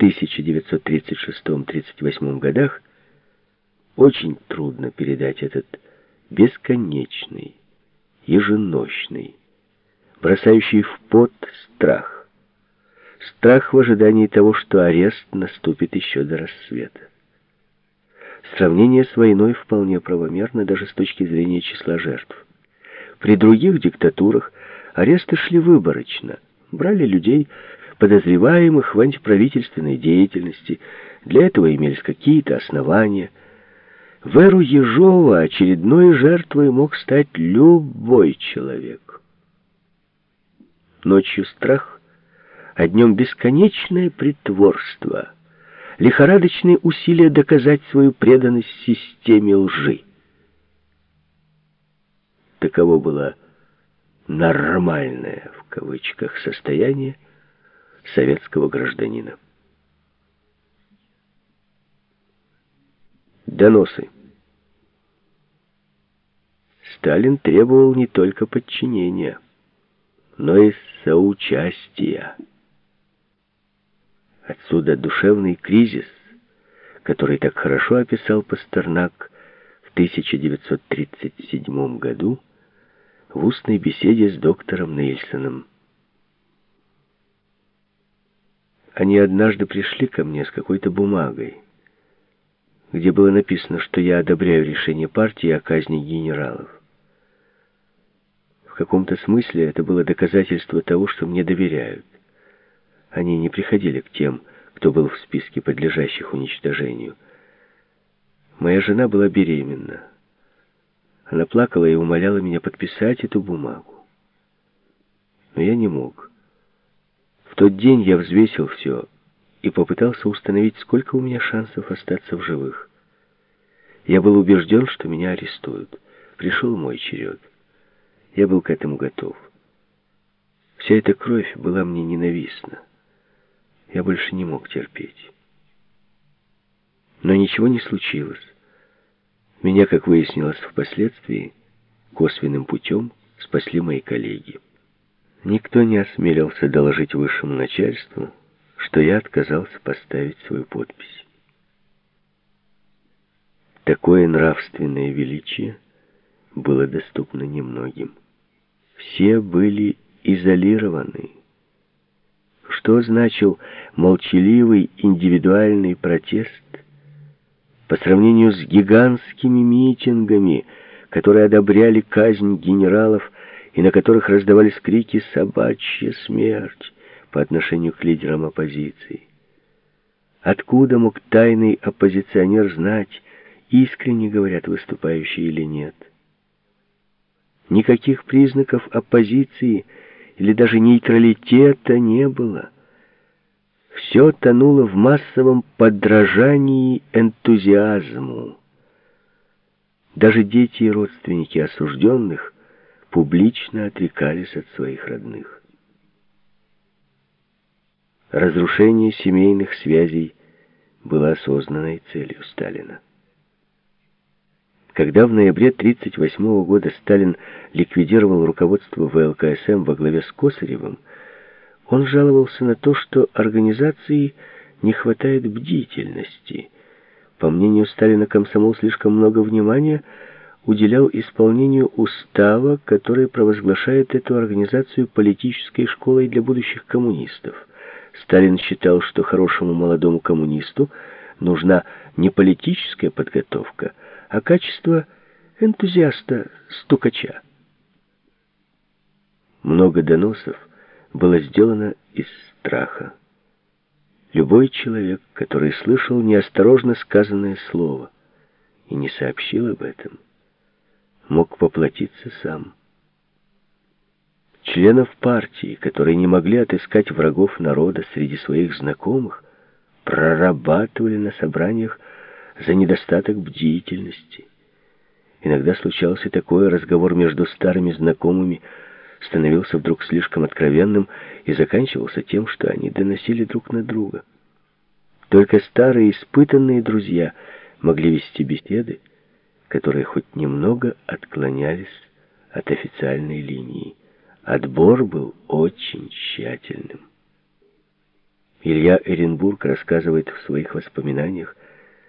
1936-38 годах очень трудно передать этот бесконечный, еженочный, бросающий в пот страх. Страх в ожидании того, что арест наступит еще до рассвета. Сравнение с войной вполне правомерно даже с точки зрения числа жертв. При других диктатурах аресты шли выборочно. Брали людей, подозреваемых в антиправительственной деятельности. Для этого имелись какие-то основания. В эру Ежова очередной жертвой мог стать любой человек. Ночью страх, а днем бесконечное притворство — лихорадочные усилия доказать свою преданность системе лжи. Таково было «нормальное» в кавычках состояние советского гражданина. Доносы. Сталин требовал не только подчинения, но и соучастия. Отсюда душевный кризис, который так хорошо описал Пастернак в 1937 году в устной беседе с доктором Нельсоном. Они однажды пришли ко мне с какой-то бумагой, где было написано, что я одобряю решение партии о казни генералов. В каком-то смысле это было доказательство того, что мне доверяют. Они не приходили к тем, кто был в списке подлежащих уничтожению. Моя жена была беременна. Она плакала и умоляла меня подписать эту бумагу. Но я не мог. Тот день я взвесил все и попытался установить, сколько у меня шансов остаться в живых. Я был убежден, что меня арестуют. Пришел мой черед. Я был к этому готов. Вся эта кровь была мне ненавистна. Я больше не мог терпеть. Но ничего не случилось. Меня, как выяснилось впоследствии, косвенным путем спасли мои коллеги. Никто не осмелился доложить высшему начальству, что я отказался поставить свою подпись. Такое нравственное величие было доступно немногим. Все были изолированы что значил молчаливый индивидуальный протест по сравнению с гигантскими митингами, которые одобряли казнь генералов и на которых раздавались крики «собачья смерть» по отношению к лидерам оппозиции. Откуда мог тайный оппозиционер знать, искренне говорят выступающие или нет? Никаких признаков оппозиции – или даже нейтралитета не было. Все тонуло в массовом подражании энтузиазму. Даже дети и родственники осужденных публично отрекались от своих родных. Разрушение семейных связей было осознанной целью Сталина. Когда в ноябре 1938 года Сталин ликвидировал руководство ВЛКСМ во главе с Косаревым, он жаловался на то, что организации не хватает бдительности. По мнению Сталина, комсомол слишком много внимания уделял исполнению устава, который провозглашает эту организацию политической школой для будущих коммунистов. Сталин считал, что хорошему молодому коммунисту нужна не политическая подготовка, а качество энтузиаста-стукача. Много доносов было сделано из страха. Любой человек, который слышал неосторожно сказанное слово и не сообщил об этом, мог поплатиться сам. Членов партии, которые не могли отыскать врагов народа среди своих знакомых, прорабатывали на собраниях за недостаток бдительности. Иногда случался такой разговор между старыми знакомыми, становился вдруг слишком откровенным и заканчивался тем, что они доносили друг на друга. Только старые испытанные друзья могли вести беседы, которые хоть немного отклонялись от официальной линии. Отбор был очень тщательным. Илья Эренбург рассказывает в своих воспоминаниях,